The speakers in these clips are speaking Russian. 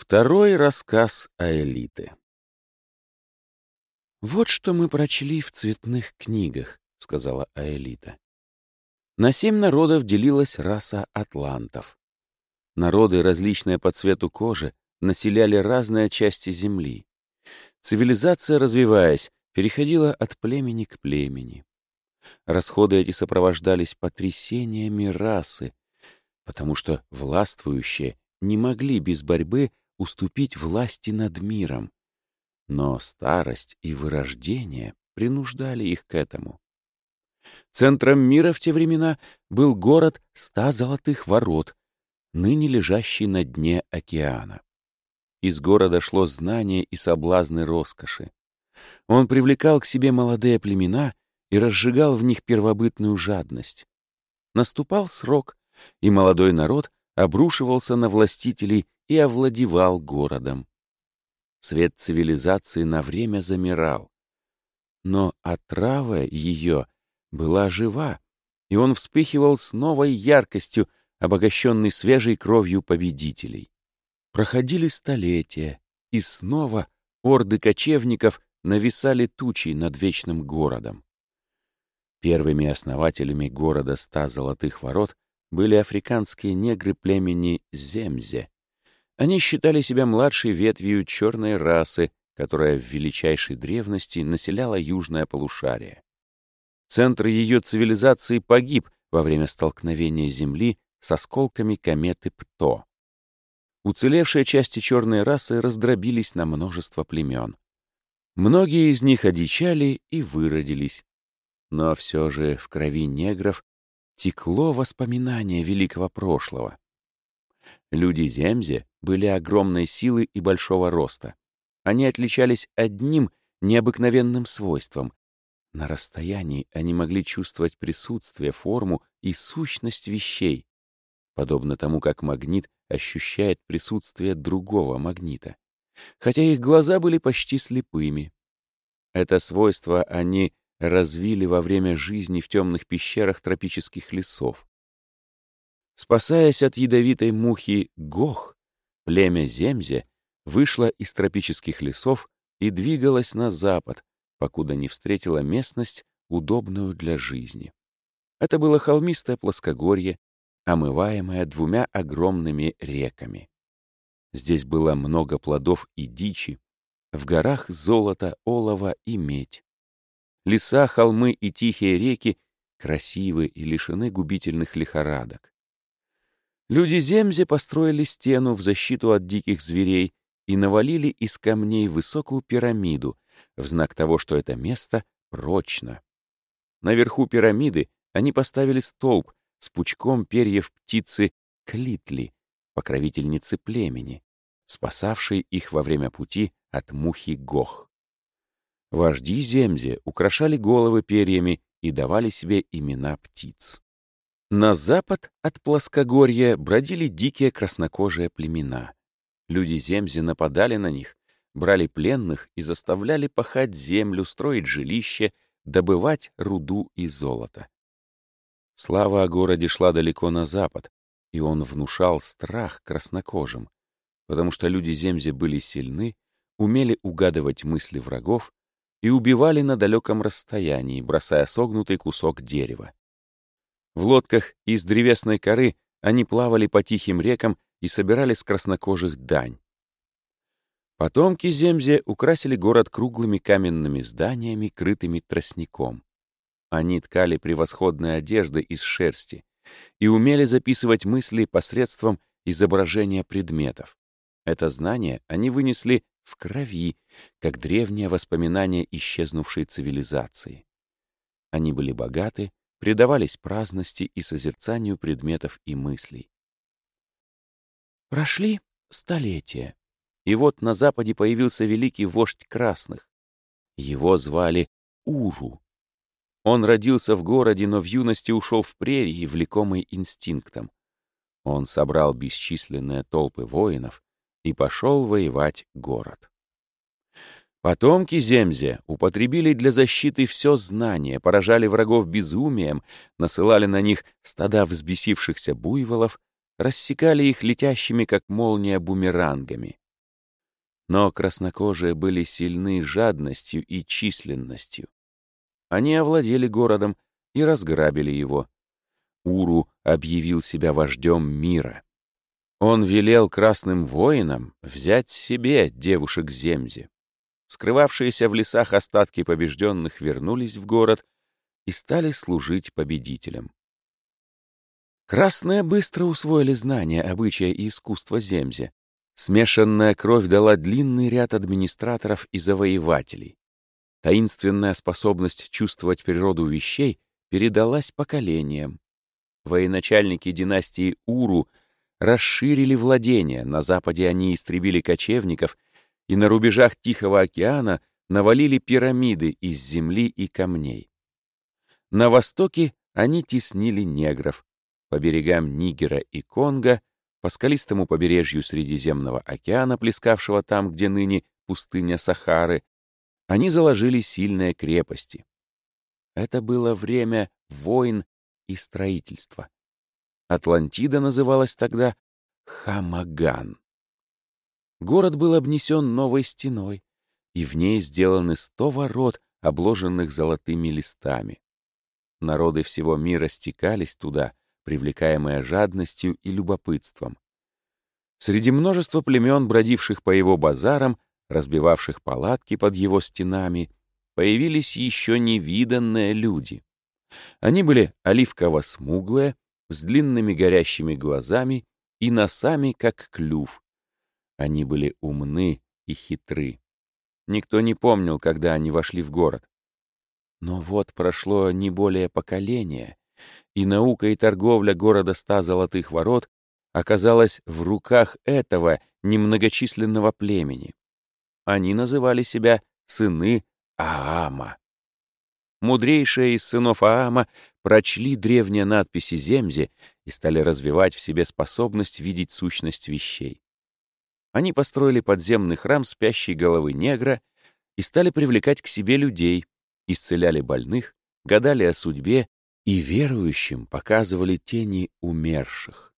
Второй рассказ Аэлиты «Вот что мы прочли в цветных книгах», — сказала Аэлита. На семь народов делилась раса атлантов. Народы, различные по цвету кожи, населяли разные части Земли. Цивилизация, развиваясь, переходила от племени к племени. Расходы эти сопровождались потрясениями расы, потому что властвующие не могли без борьбы уступить власти над миром. Но старость и вырождение принуждали их к этому. Центром мира в те времена был город ста золотых ворот, ныне лежащий на дне океана. Из города шло знание и соблазны роскоши. Он привлекал к себе молодые племена и разжигал в них первобытную жадность. Наступал срок, и молодой народ обрушивался на властителей и овладевал городом. Свет цивилизации на время замирал. Но отрава ее была жива, и он вспыхивал с новой яркостью, обогащенный свежей кровью победителей. Проходили столетия, и снова орды кочевников нависали тучей над вечным городом. Первыми основателями города ста золотых ворот были африканские негры племени Земзе, они считали себя младшей ветвью черной расы, которая в величайшей древности населяла южное полушарие. Центр ее цивилизации погиб во время столкновения Земли с осколками кометы Пто. Уцелевшие части черной расы раздробились на множество племен. Многие из них одичали и выродились. Но все же в крови негров текло воспоминание великого прошлого. Люди Земзе были огромной силы и большого роста. Они отличались одним необыкновенным свойством. На расстоянии они могли чувствовать присутствие, форму и сущность вещей, подобно тому, как магнит ощущает присутствие другого магнита, хотя их глаза были почти слепыми. Это свойство они развили во время жизни в темных пещерах тропических лесов. Спасаясь от ядовитой мухи Гох, племя Земзе вышло из тропических лесов и двигалось на запад, покуда не встретила местность, удобную для жизни. Это было холмистое плоскогорье, омываемое двумя огромными реками. Здесь было много плодов и дичи, в горах золото, олово и медь. Леса, холмы и тихие реки красивы и лишены губительных лихорадок. Люди Земзе построили стену в защиту от диких зверей и навалили из камней высокую пирамиду в знак того, что это место прочно. Наверху пирамиды они поставили столб с пучком перьев птицы Клитли, покровительницы племени, спасавшей их во время пути от мухи Гох. Вожди Земзе украшали головы перьями и давали себе имена птиц. На запад от плоскогорья бродили дикие краснокожие племена. Люди Земзи нападали на них, брали пленных и заставляли пахать землю, строить жилище, добывать руду и золото. Слава о городе шла далеко на запад, и он внушал страх краснокожим, потому что люди Земзи были сильны, умели угадывать мысли врагов и убивали на далеком расстоянии, бросая согнутый кусок дерева. В лодках из древесной коры они плавали по тихим рекам и собирали с краснокожих дань. Потомки Земзе украсили город круглыми каменными зданиями, крытыми тростником. Они ткали превосходные одежды из шерсти и умели записывать мысли посредством изображения предметов. Это знание они вынесли в крови, как древнее воспоминание исчезнувшей цивилизации. Они были богаты, предавались праздности и созерцанию предметов и мыслей. Прошли столетия, и вот на западе появился великий вождь красных. Его звали Уру. Он родился в городе, но в юности ушел в прерии, влекомый инстинктом. Он собрал бесчисленные толпы воинов и пошел воевать город. Потомки Земзе употребили для защиты все знание, поражали врагов безумием, насылали на них стада взбесившихся буйволов, рассекали их летящими, как молния, бумерангами. Но краснокожие были сильны жадностью и численностью. Они овладели городом и разграбили его. Уру объявил себя вождем мира. Он велел красным воинам взять себе девушек Земзи. Скрывавшиеся в лесах остатки побежденных вернулись в город и стали служить победителям. Красные быстро усвоили знания, обычая и искусства Земзи. Смешанная кровь дала длинный ряд администраторов и завоевателей. Таинственная способность чувствовать природу вещей передалась поколениям. Военачальники династии Уру расширили владения, на западе они истребили кочевников, и на рубежах Тихого океана навалили пирамиды из земли и камней. На востоке они теснили негров, по берегам Нигера и Конго, по скалистому побережью Средиземного океана, плескавшего там, где ныне пустыня Сахары, они заложили сильные крепости. Это было время войн и строительства. Атлантида называлась тогда Хамаган. Город был обнесен новой стеной, и в ней сделаны сто ворот, обложенных золотыми листами. Народы всего мира стекались туда, привлекаемые жадностью и любопытством. Среди множества племен, бродивших по его базарам, разбивавших палатки под его стенами, появились еще невиданные люди. Они были оливково-смуглые, с длинными горящими глазами и носами, как клюв. Они были умны и хитры. Никто не помнил, когда они вошли в город. Но вот прошло не более поколения, и наука и торговля города ста золотых ворот оказалась в руках этого немногочисленного племени. Они называли себя сыны Аама. Мудрейшие из сынов Аама прочли древние надписи Земзи и стали развивать в себе способность видеть сущность вещей. Они построили подземный храм спящей головы негра и стали привлекать к себе людей, исцеляли больных, гадали о судьбе и верующим показывали тени умерших.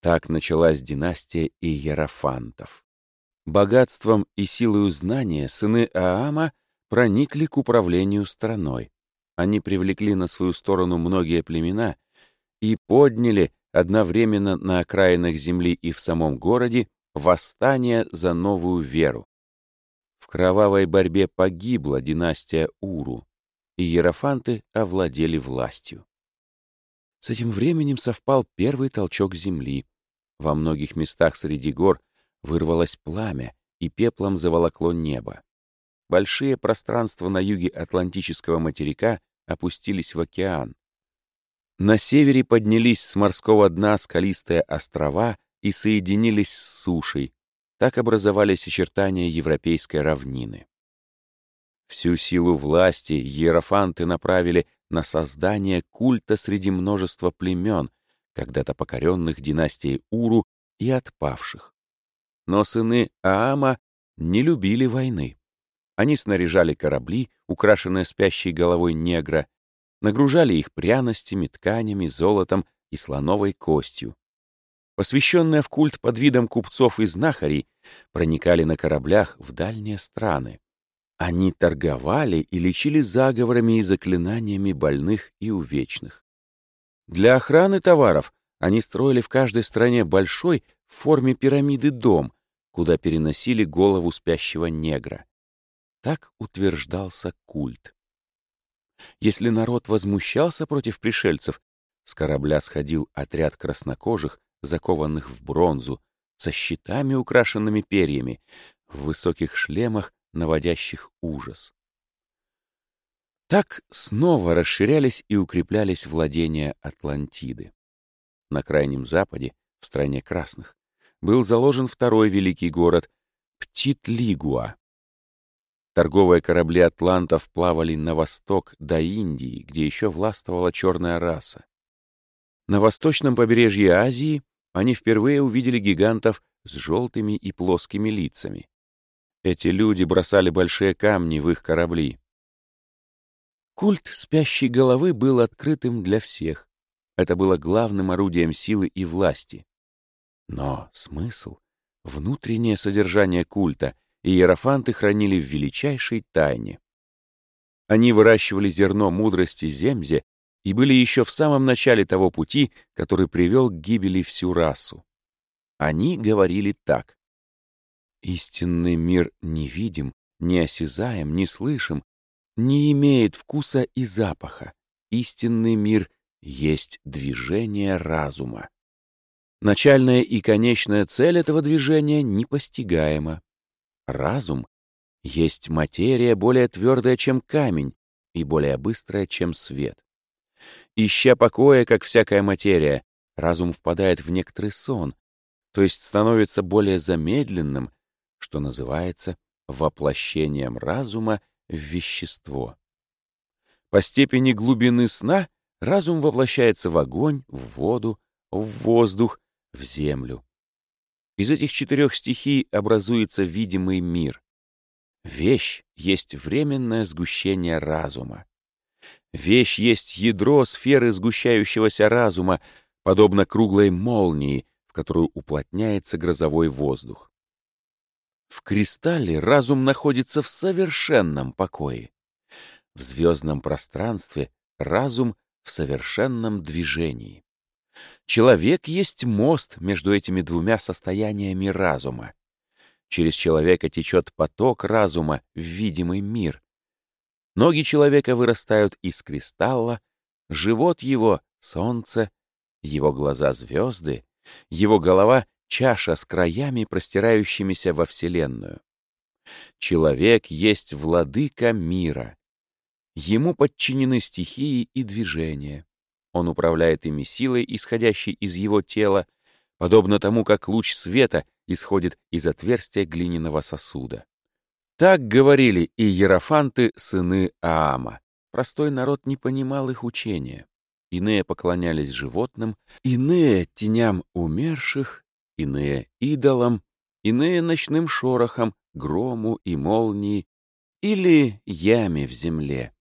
Так началась династия Иерофантов. Богатством и силою знания сыны Аама проникли к управлению страной. Они привлекли на свою сторону многие племена и подняли одновременно на окраинах земли и в самом городе восстание за новую веру. В кровавой борьбе погибла династия Уру, и иерофанты овладели властью. С этим временем совпал первый толчок земли. Во многих местах среди гор вырвалось пламя, и пеплом заволокло небо. Большие пространства на юге Атлантического материка опустились в океан. На севере поднялись с морского дна скалистые острова и соединились с сушей. Так образовались очертания европейской равнины. Всю силу власти иерофанты направили на создание культа среди множества племен, когда-то покоренных династией Уру и отпавших. Но сыны Аама не любили войны. Они снаряжали корабли, украшенные спящей головой негра, нагружали их пряностями, тканями, золотом и слоновой костью. Посвященные в культ под видом купцов и знахарей проникали на кораблях в дальние страны. Они торговали и лечили заговорами и заклинаниями больных и увечных. Для охраны товаров они строили в каждой стране большой в форме пирамиды дом, куда переносили голову спящего негра. Так утверждался культ. Если народ возмущался против пришельцев, с корабля сходил отряд краснокожих, закованных в бронзу, со щитами, украшенными перьями, в высоких шлемах наводящих ужас. Так снова расширялись и укреплялись владения Атлантиды. На Крайнем Западе, в стране красных, был заложен второй великий город — Птитлигуа. Торговые корабли атлантов плавали на восток до Индии, где еще властвовала черная раса. На восточном побережье Азии они впервые увидели гигантов с желтыми и плоскими лицами. Эти люди бросали большие камни в их корабли. Культ спящей головы был открытым для всех. Это было главным орудием силы и власти. Но смысл Внутреннее содержание культа иерофанты хранили в величайшей тайне. Они выращивали зерно мудрости Земзе и были еще в самом начале того пути, который привел к гибели всю расу. Они говорили так. «Истинный мир невидим, неосязаем, не слышим, не имеет вкуса и запаха. Истинный мир есть движение разума. Начальная и конечная цель этого движения непостигаема. Разум есть материя более твердая, чем камень, и более быстрая, чем свет. Ища покоя, как всякая материя, разум впадает в некоторый сон, то есть становится более замедленным, что называется воплощением разума в вещество. По степени глубины сна разум воплощается в огонь, в воду, в воздух, в землю. Из этих четырех стихий образуется видимый мир. Вещь есть временное сгущение разума. Вещь есть ядро сферы сгущающегося разума, подобно круглой молнии, в которую уплотняется грозовой воздух. В кристалле разум находится в совершенном покое. В звездном пространстве разум в совершенном движении. Человек есть мост между этими двумя состояниями разума. Через человека течет поток разума в видимый мир. Ноги человека вырастают из кристалла, живот его — солнце, его глаза — звезды, его голова чаша с краями, простирающимися во Вселенную. Человек есть владыка мира. Ему подчинены стихии и движения. Он управляет ими силой, исходящей из его тела, подобно тому, как луч света исходит из отверстия глиняного сосуда. Так говорили и иерофанты, сыны Аама. Простой народ не понимал их учения. Иные поклонялись животным, иные — теням умерших, иные — идолам, иные — ночным шорохам, грому и молнии или яме в земле.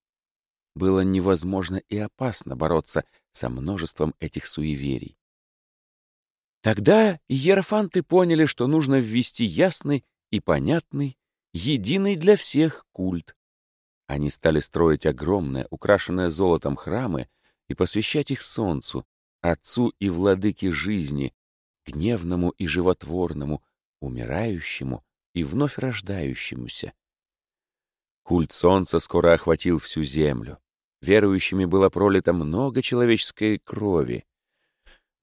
Было невозможно и опасно бороться со множеством этих суеверий. Тогда иерофанты поняли, что нужно ввести ясный и понятный, единый для всех культ. Они стали строить огромные, украшенные золотом храмы и посвящать их солнцу, отцу и владыке жизни, гневному и животворному, умирающему и вновь рождающемуся. Культ солнца скоро охватил всю землю. Верующими было пролито много человеческой крови.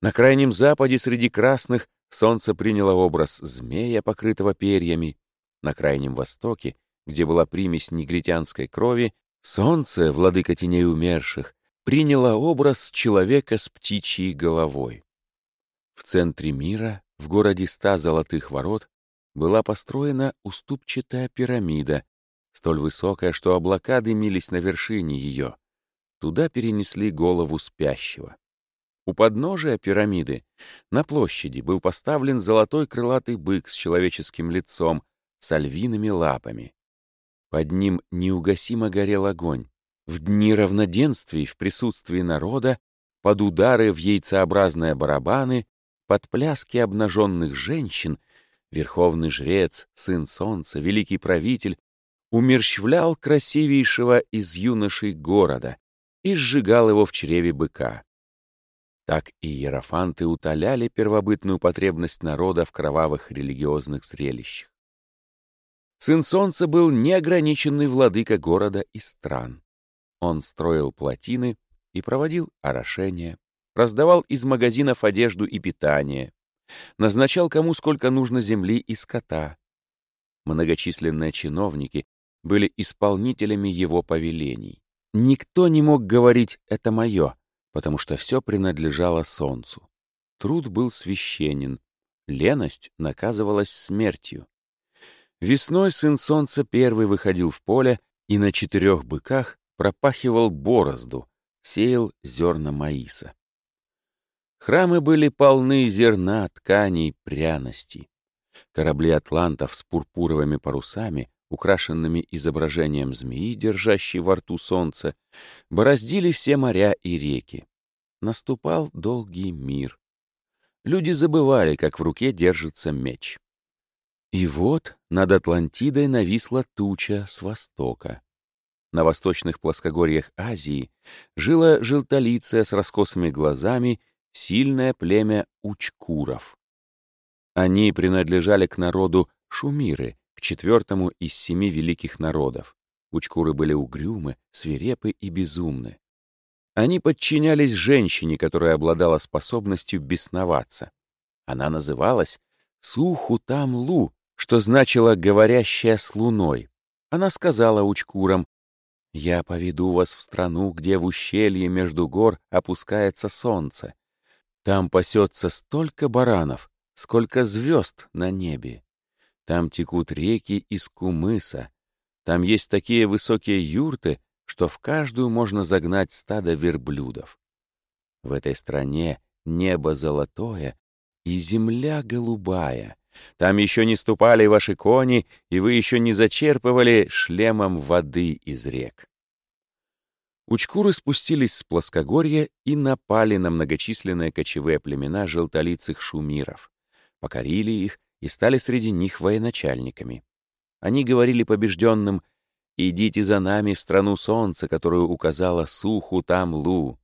На крайнем западе среди красных солнце приняло образ змея, покрытого перьями. На крайнем востоке, где была примесь негритянской крови, солнце, владыка теней умерших, приняло образ человека с птичьей головой. В центре мира, в городе ста золотых ворот, была построена уступчатая пирамида, столь высокая, что облака дымились на вершине ее. Туда перенесли голову спящего. У подножия пирамиды на площади был поставлен золотой крылатый бык с человеческим лицом, с альвиными лапами. Под ним неугасимо горел огонь. В дни равноденствий в присутствии народа под удары в яйцеобразные барабаны под пляски обнаженных женщин верховный жрец, сын солнца, великий правитель умерщвлял красивейшего из юношей города и сжигал его в чреве быка. Так и иерофанты утоляли первобытную потребность народа в кровавых религиозных зрелищах. Сын Солнца был неограниченный владыка города и стран. Он строил плотины и проводил орошение, раздавал из магазинов одежду и питание, назначал кому сколько нужно земли и скота. Многочисленные чиновники были исполнителями его повелений. Никто не мог говорить «это мое», потому что все принадлежало солнцу. Труд был священен, леность наказывалась смертью. Весной сын солнца первый выходил в поле и на четырех быках пропахивал борозду, сеял зерна маиса. Храмы были полны зерна, тканей, пряностей. Корабли атлантов с пурпуровыми парусами, украшенными изображением змеи, держащей во рту солнце, бороздили все моря и реки. Наступал долгий мир. Люди забывали, как в руке держится меч. И вот над Атлантидой нависла туча с востока. На восточных плоскогорьях Азии жило желтолицая с раскосыми глазами сильное племя учкуров. Они принадлежали к народу Шумиры, к четвертому из семи великих народов. Учкуры были угрюмы, свирепы и безумны. Они подчинялись женщине, которая обладала способностью бесноваться. Она называлась Сухутамлу, что значило «говорящая с луной». Она сказала учкурам, «Я поведу вас в страну, где в ущелье между гор опускается солнце. Там пасется столько баранов, сколько звезд на небе. Там текут реки из кумыса. Там есть такие высокие юрты, что в каждую можно загнать стадо верблюдов. В этой стране небо золотое и земля голубая. Там еще не ступали ваши кони, и вы еще не зачерпывали шлемом воды из рек. Учкуры спустились с плоскогорья и напали на многочисленные кочевые племена желтолицых шумиров, покорили их и стали среди них военачальниками. Они говорили побежденным «Идите за нами в страну солнца, которую указала Суху Там-Лу».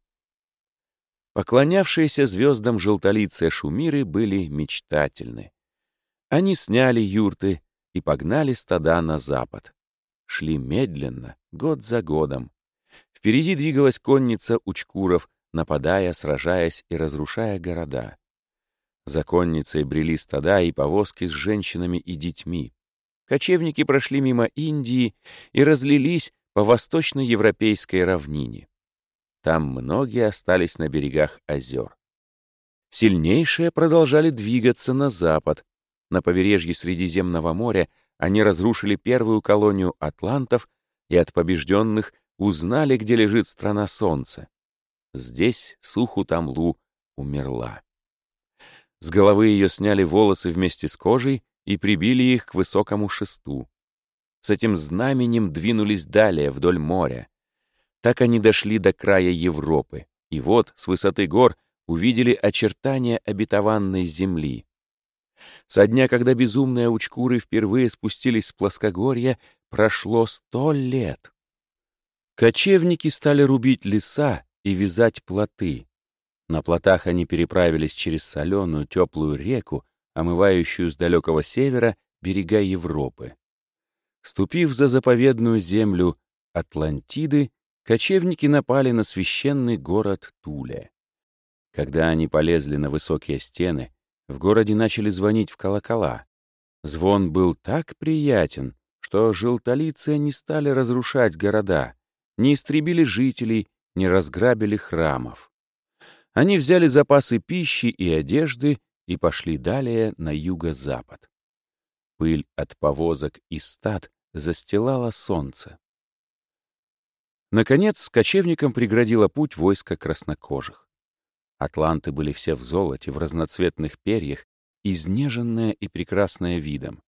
Поклонявшиеся звездам желтолицые шумиры были мечтательны. Они сняли юрты и погнали стада на запад. Шли медленно, год за годом. Впереди двигалась конница учкуров, нападая, сражаясь и разрушая города. За конницей брели стада и повозки с женщинами и детьми. Кочевники прошли мимо Индии и разлились по восточноевропейской равнине. Там многие остались на берегах озер. Сильнейшие продолжали двигаться на запад, на побережье Средиземного моря они разрушили первую колонию атлантов и от побежденных узнали, где лежит страна солнца. Здесь Суху-Тамлу умерла. С головы ее сняли волосы вместе с кожей и прибили их к высокому шесту. С этим знаменем двинулись далее вдоль моря. Так они дошли до края Европы, и вот с высоты гор увидели очертания обетованной земли. Со дня, когда безумные учкуры впервые спустились с плоскогорья, прошло сто лет. Кочевники стали рубить леса и вязать плоты. На плотах они переправились через соленую теплую реку, омывающую с далекого севера берега Европы. Ступив за заповедную землю Атлантиды, кочевники напали на священный город Туле. Когда они полезли на высокие стены, в городе начали звонить в колокола. Звон был так приятен, что желтолицы не стали разрушать города, не истребили жителей, не разграбили храмов. Они взяли запасы пищи и одежды и пошли далее на юго-запад. Пыль от повозок и стад застилала солнце. Наконец, кочевникам преградило путь войска краснокожих. Атланты были все в золоте, в разноцветных перьях, изнеженная и прекрасная видом.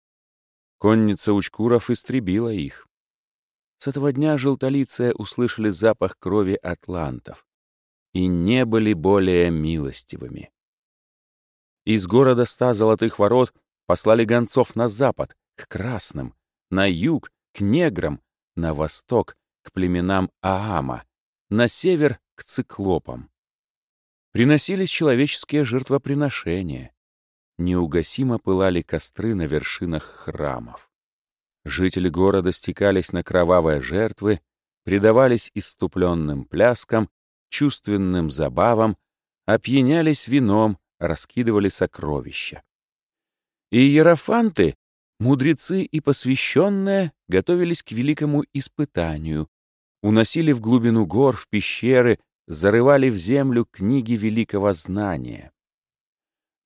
Конница Учкуров истребила их. С этого дня желтолицые услышали запах крови атлантов и не были более милостивыми. Из города ста золотых ворот послали гонцов на запад, к красным, на юг, к неграм, на восток, к племенам Аама, на север, к циклопам приносились человеческие жертвоприношения. Неугасимо пылали костры на вершинах храмов. Жители города стекались на кровавые жертвы, предавались иступленным пляскам, чувственным забавам, опьянялись вином, раскидывали сокровища. И иерофанты, мудрецы и посвященные, готовились к великому испытанию, уносили в глубину гор, в пещеры, зарывали в землю книги великого знания.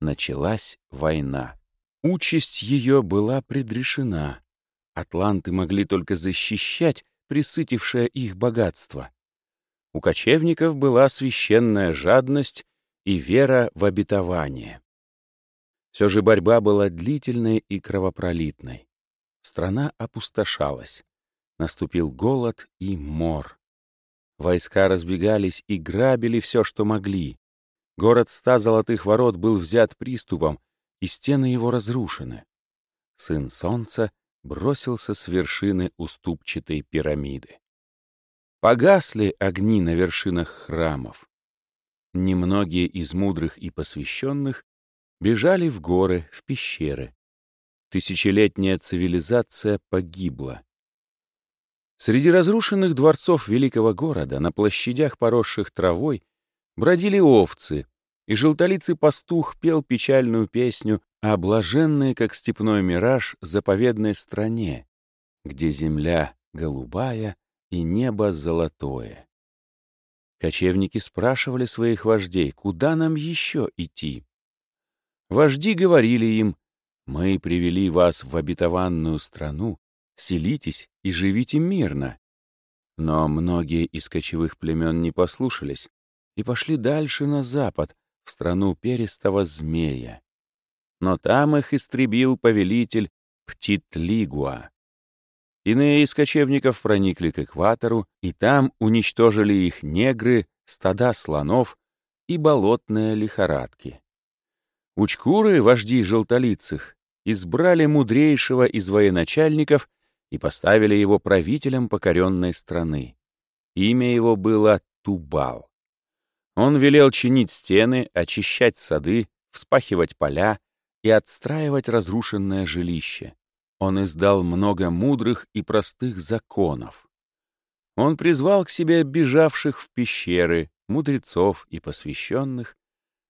Началась война. Участь ее была предрешена. Атланты могли только защищать присытившее их богатство. У кочевников была священная жадность и вера в обетование. Все же борьба была длительной и кровопролитной. Страна опустошалась. Наступил голод и мор. Войска разбегались и грабили все, что могли. Город ста золотых ворот был взят приступом, и стены его разрушены. сын солнца, бросился с вершины уступчатой пирамиды. Погасли огни на вершинах храмов. Немногие из мудрых и посвященных бежали в горы, в пещеры. Тысячелетняя цивилизация погибла. Среди разрушенных дворцов великого города, на площадях, поросших травой, бродили овцы, и желтолицый пастух пел печальную песню о блаженной, как степной мираж, заповедной стране, где земля голубая и небо золотое. Кочевники спрашивали своих вождей, куда нам еще идти. Вожди говорили им, мы привели вас в обетованную страну, селитесь и живите мирно. Но многие из кочевых племен не послушались и пошли дальше на запад, в страну перистого змея. Но там их истребил повелитель Птитлигуа. Иные из кочевников проникли к экватору, и там уничтожили их негры, стада слонов и болотные лихорадки. Учкуры, вожди желтолицых, избрали мудрейшего из военачальников и поставили его правителем покоренной страны. Имя его было Тубал. Он велел чинить стены, очищать сады, вспахивать поля и отстраивать разрушенное жилище. Он издал много мудрых и простых законов. Он призвал к себе бежавших в пещеры, мудрецов и посвященных,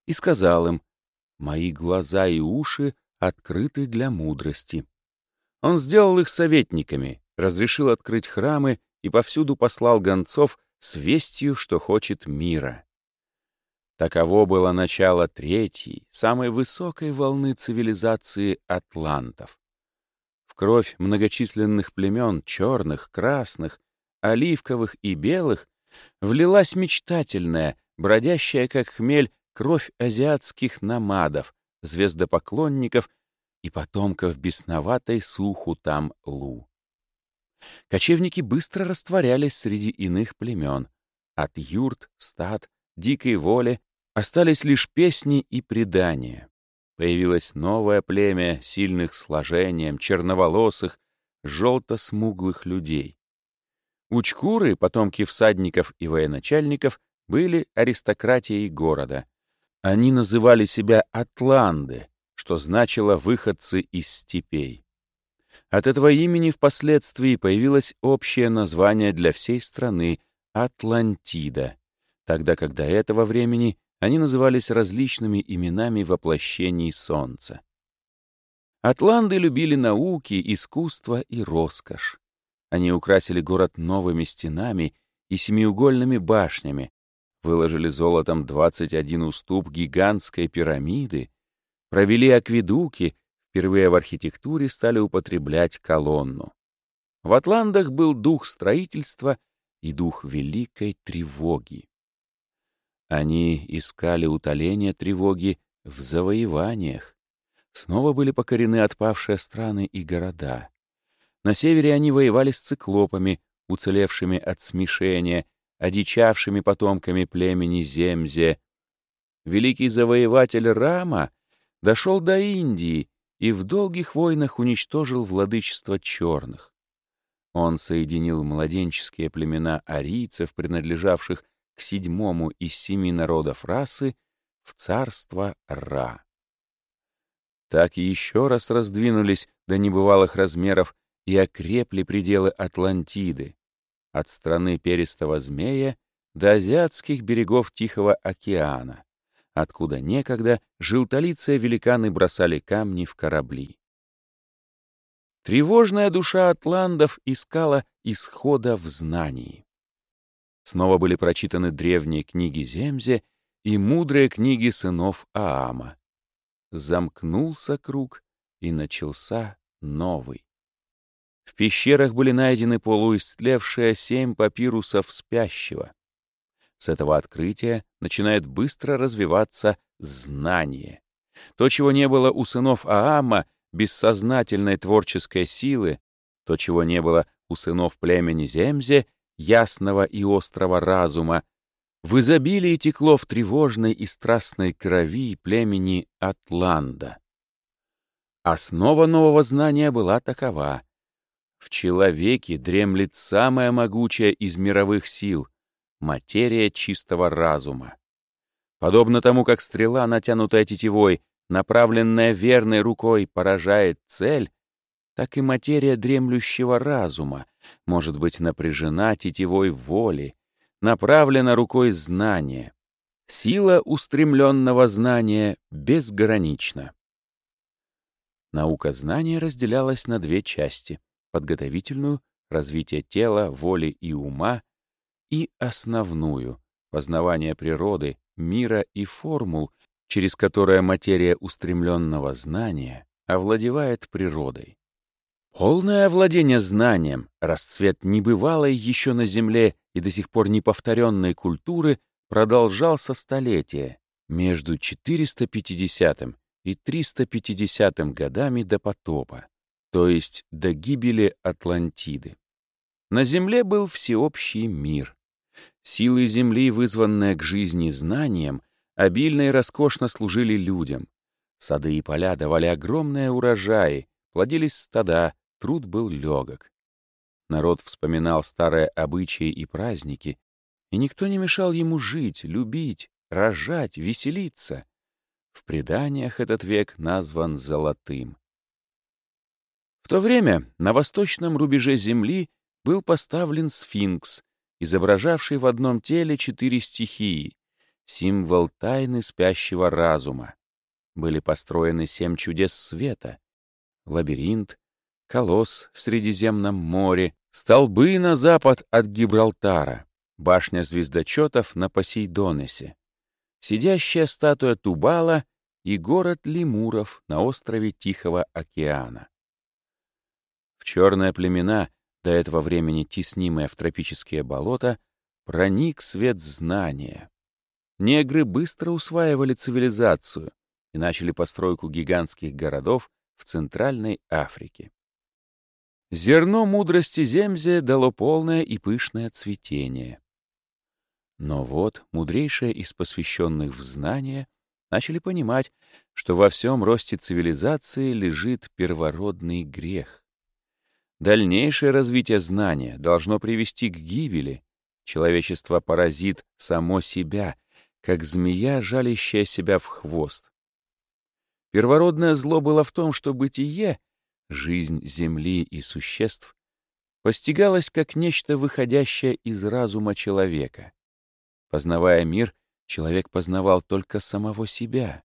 и сказал им, «Мои глаза и уши открыты для мудрости. Он сделал их советниками, разрешил открыть храмы и повсюду послал гонцов с вестью, что хочет мира. Таково было начало третьей, самой высокой волны цивилизации атлантов. В кровь многочисленных племен, черных, красных, оливковых и белых, влилась мечтательная, бродящая как хмель, кровь азиатских намадов, звездопоклонников и потомков бесноватой суху там Лу. Кочевники быстро растворялись среди иных племен. От юрт, стад, дикой воли остались лишь песни и предания. Появилось новое племя сильных сложением, черноволосых, желто-смуглых людей. Учкуры, потомки всадников и военачальников, были аристократией города. Они называли себя Атланды, что значило «выходцы из степей». От этого имени впоследствии появилось общее название для всей страны — Атлантида, тогда как до этого времени они назывались различными именами воплощений Солнца. Атланды любили науки, искусство и роскошь. Они украсили город новыми стенами и семиугольными башнями, выложили золотом 21 уступ гигантской пирамиды, провели акведуки, впервые в архитектуре стали употреблять колонну. В Атландах был дух строительства и дух великой тревоги. Они искали утоления тревоги в завоеваниях. Снова были покорены отпавшие страны и города. На севере они воевали с циклопами, уцелевшими от смешения, одичавшими потомками племени Земзе. Великий завоеватель Рама дошел до Индии и в долгих войнах уничтожил владычество черных. Он соединил младенческие племена арийцев, принадлежавших к седьмому из семи народов расы, в царство Ра. Так еще раз раздвинулись до небывалых размеров и окрепли пределы Атлантиды, от страны перистого змея до азиатских берегов Тихого океана, откуда некогда желтолицые великаны бросали камни в корабли. Тревожная душа атландов искала исхода в знании. Снова были прочитаны древние книги Земзе и мудрые книги сынов Аама. Замкнулся круг, и начался новый. В пещерах были найдены полуистлевшие семь папирусов спящего. С этого открытия начинает быстро развиваться знание. То, чего не было у сынов Аама, бессознательной творческой силы, то, чего не было у сынов племени Земзе, ясного и острого разума, в изобилии текло в тревожной и страстной крови племени Атланда. Основа нового знания была такова. В человеке дремлет самая могучая из мировых сил — материя чистого разума. Подобно тому, как стрела, натянутая тетивой, направленная верной рукой, поражает цель, так и материя дремлющего разума может быть напряжена тетивой воли, направлена рукой знания. Сила устремленного знания безгранична. Наука знания разделялась на две части — подготовительную, развитие тела, воли и ума, и основную — познавание природы, мира и формул, через которое материя устремленного знания овладевает природой. Полное овладение знанием, расцвет небывалой еще на Земле и до сих пор неповторенной культуры продолжался столетия между 450 и 350 годами до потопа, то есть до гибели Атлантиды. На Земле был всеобщий мир. Силы Земли, вызванные к жизни знанием, обильно и роскошно служили людям. Сады и поля давали огромные урожаи, плодились стада, Труд был легок. Народ вспоминал старые обычаи и праздники, и никто не мешал ему жить, любить, рожать, веселиться. В преданиях этот век назван «золотым». В то время на восточном рубеже Земли был поставлен сфинкс, изображавший в одном теле четыре стихии, символ тайны спящего разума. Были построены семь чудес света — лабиринт, колосс в Средиземном море, столбы на запад от Гибралтара, башня звездочетов на Посейдонесе, сидящая статуя Тубала и город Лемуров на острове Тихого океана. В черные племена, до этого времени теснимые в тропические болота, проник свет знания. Негры быстро усваивали цивилизацию и начали постройку гигантских городов в Центральной Африке. Зерно мудрости Земзе дало полное и пышное цветение. Но вот мудрейшие из посвященных в знания начали понимать, что во всем росте цивилизации лежит первородный грех. Дальнейшее развитие знания должно привести к гибели. Человечество поразит само себя, как змея, жалящая себя в хвост. Первородное зло было в том, что бытие жизнь Земли и существ постигалась как нечто выходящее из разума человека. Познавая мир, человек познавал только самого себя.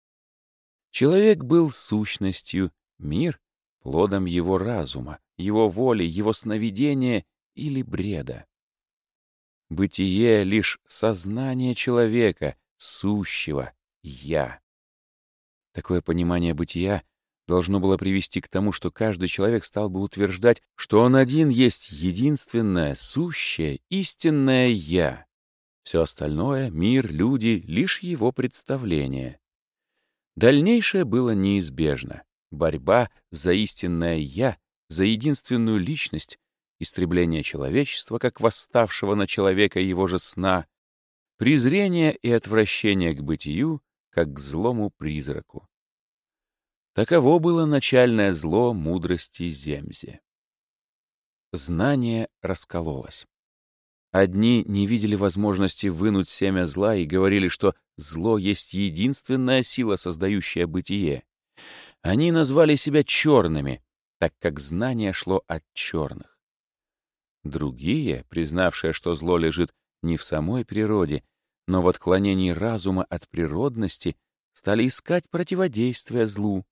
Человек был сущностью, мир — плодом его разума, его воли, его сновидения или бреда. Бытие — лишь сознание человека, сущего «я». Такое понимание бытия должно было привести к тому, что каждый человек стал бы утверждать, что он один есть единственное, сущее, истинное «я». Все остальное — мир, люди — лишь его представление. Дальнейшее было неизбежно. Борьба за истинное «я», за единственную личность, истребление человечества, как восставшего на человека его же сна, презрение и отвращение к бытию, как к злому призраку. Таково было начальное зло мудрости Земзи. Знание раскололось. Одни не видели возможности вынуть семя зла и говорили, что зло есть единственная сила, создающая бытие. Они назвали себя черными, так как знание шло от черных. Другие, признавшие, что зло лежит не в самой природе, но в отклонении разума от природности, стали искать противодействие злу.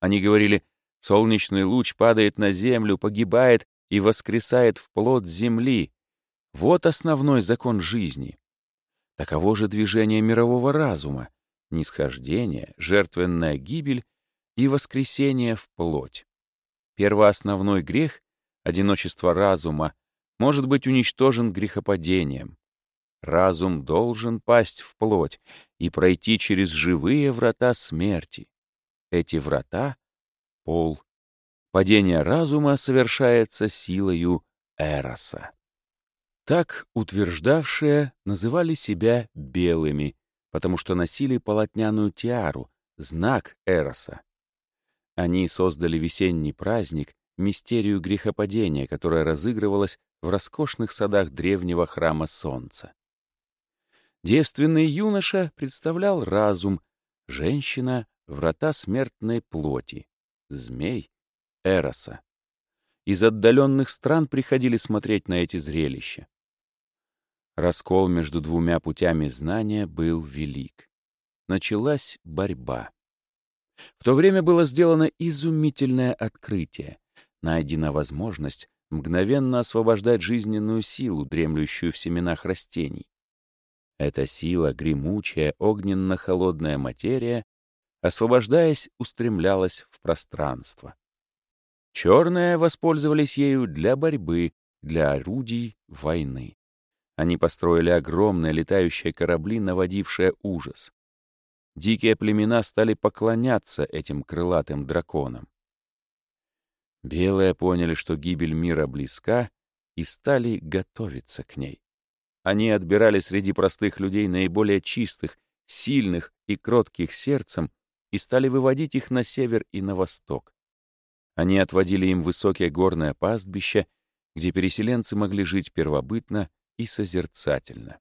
Они говорили, солнечный луч падает на землю, погибает и воскресает в плод земли. Вот основной закон жизни. Таково же движение мирового разума, нисхождение, жертвенная гибель и воскресение в плоть. Первоосновной грех, одиночество разума, может быть уничтожен грехопадением. Разум должен пасть в плоть и пройти через живые врата смерти. Эти врата — пол. Падение разума совершается силою Эроса. Так утверждавшие называли себя белыми, потому что носили полотняную тиару, знак Эроса. Они создали весенний праздник, мистерию грехопадения, которая разыгрывалась в роскошных садах древнего храма Солнца. Девственный юноша представлял разум, женщина — врата смертной плоти, змей — Эроса. Из отдаленных стран приходили смотреть на эти зрелища. Раскол между двумя путями знания был велик. Началась борьба. В то время было сделано изумительное открытие. Найдена возможность мгновенно освобождать жизненную силу, дремлющую в семенах растений. Эта сила, гремучая, огненно-холодная материя, освобождаясь, устремлялась в пространство. Черные воспользовались ею для борьбы, для орудий войны. Они построили огромные летающие корабли, наводившие ужас. Дикие племена стали поклоняться этим крылатым драконам. Белые поняли, что гибель мира близка, и стали готовиться к ней. Они отбирали среди простых людей наиболее чистых, сильных и кротких сердцем и стали выводить их на север и на восток. Они отводили им высокие горные пастбища, где переселенцы могли жить первобытно и созерцательно.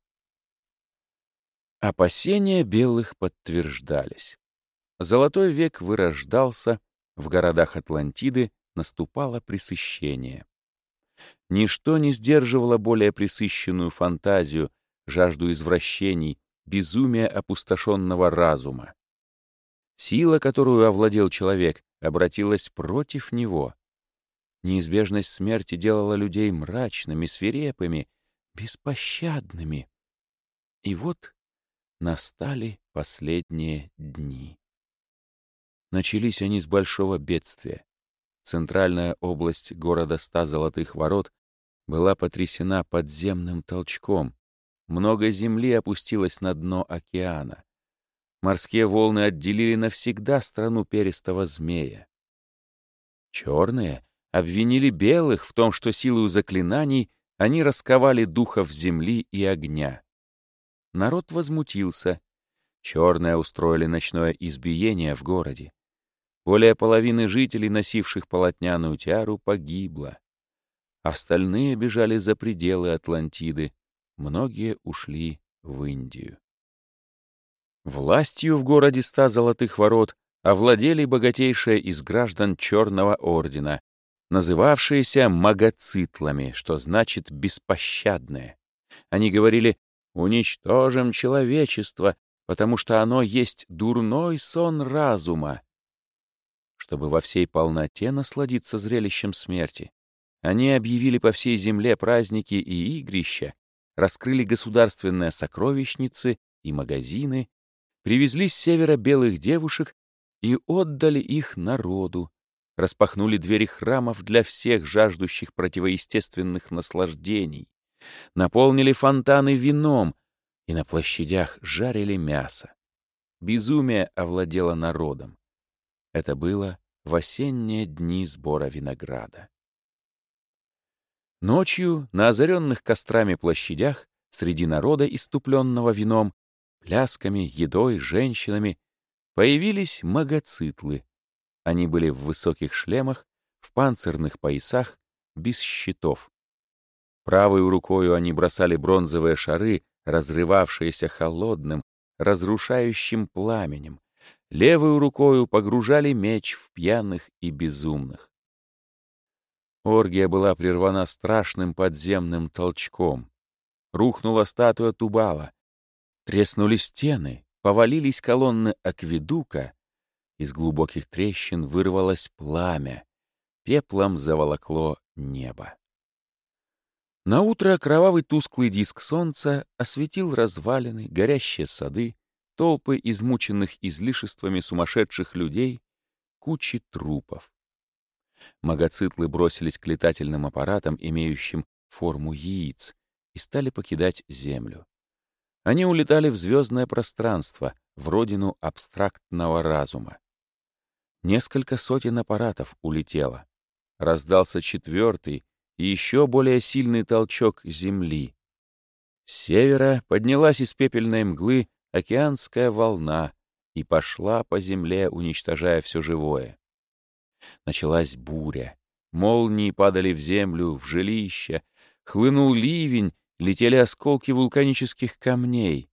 Опасения белых подтверждались. Золотой век вырождался, в городах Атлантиды наступало пресыщение. Ничто не сдерживало более пресыщенную фантазию, жажду извращений, безумие опустошенного разума. Сила, которую овладел человек, обратилась против него. Неизбежность смерти делала людей мрачными, свирепыми, беспощадными. И вот настали последние дни. Начались они с большого бедствия. Центральная область города Ста Золотых Ворот была потрясена подземным толчком. Много земли опустилось на дно океана. Морские волны отделили навсегда страну перистого змея. Черные обвинили белых в том, что силою заклинаний они расковали духов земли и огня. Народ возмутился. Черные устроили ночное избиение в городе. Более половины жителей, носивших полотняную тиару, погибло. Остальные бежали за пределы Атлантиды. Многие ушли в Индию. Властью в городе ста золотых ворот овладели богатейшие из граждан Черного ордена, называвшиеся магоцитлами, что значит «беспощадные». Они говорили «уничтожим человечество, потому что оно есть дурной сон разума». Чтобы во всей полноте насладиться зрелищем смерти, они объявили по всей земле праздники и игрища, раскрыли государственные сокровищницы и магазины, привезли с севера белых девушек и отдали их народу, распахнули двери храмов для всех жаждущих противоестественных наслаждений, наполнили фонтаны вином и на площадях жарили мясо. Безумие овладело народом. Это было в осенние дни сбора винограда. Ночью на озаренных кострами площадях среди народа, иступленного вином, плясками, едой, женщинами, появились магоцитлы. Они были в высоких шлемах, в панцирных поясах, без щитов. Правой рукою они бросали бронзовые шары, разрывавшиеся холодным, разрушающим пламенем. Левой рукою погружали меч в пьяных и безумных. Оргия была прервана страшным подземным толчком. Рухнула статуя Тубала. Треснули стены, повалились колонны акведука. Из глубоких трещин вырвалось пламя. Пеплом заволокло небо. Наутро кровавый тусклый диск солнца осветил развалины, горящие сады, толпы измученных излишествами сумасшедших людей, кучи трупов. Магоцитлы бросились к летательным аппаратам, имеющим форму яиц, и стали покидать Землю. Они улетали в звездное пространство, в родину абстрактного разума. Несколько сотен аппаратов улетело. Раздался четвертый и еще более сильный толчок Земли. С севера поднялась из пепельной мглы океанская волна и пошла по земле, уничтожая все живое. Началась буря. Молнии падали в землю, в жилище. Хлынул ливень, летели осколки вулканических камней.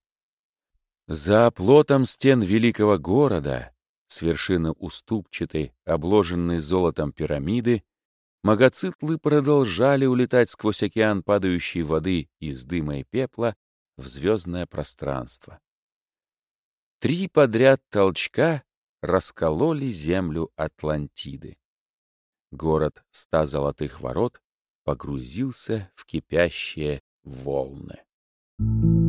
За оплотом стен великого города, с вершины уступчатой, обложенной золотом пирамиды, Магоцитлы продолжали улетать сквозь океан падающей воды из дыма и пепла в звездное пространство. Три подряд толчка раскололи землю Атлантиды. Город ста золотых ворот погрузился в кипящие волны. Thank you.